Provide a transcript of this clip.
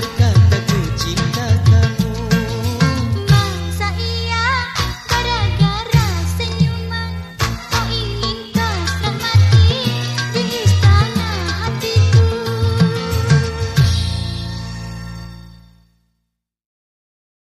cerca.